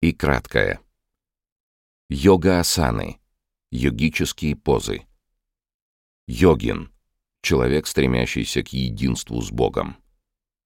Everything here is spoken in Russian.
И краткое. Йога-асаны. Йогические позы. Йогин. Человек, стремящийся к единству с Богом.